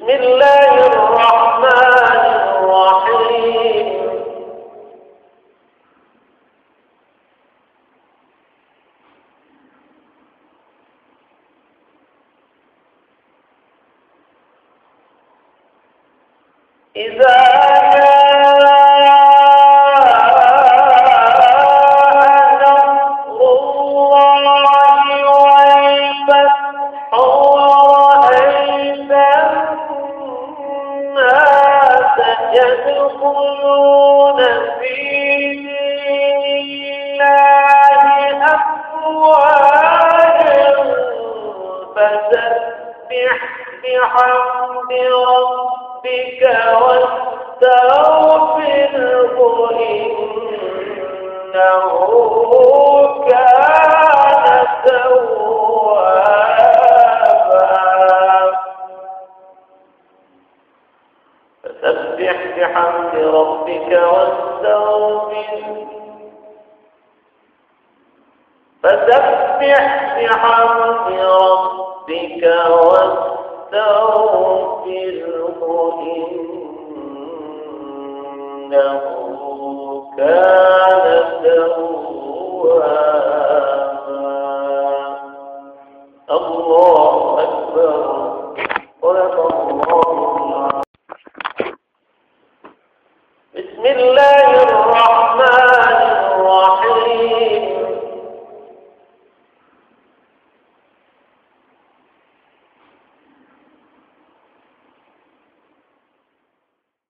بسم الله الرحمن الرحيم. إذا يدخلون في الله أفواجا فسبح بحمد ربك واستغفره سبح بحمد ربك واستغفر. فسبح بحمد ربك واستغفره إنه كان توابا. الله أكبر. بسم الله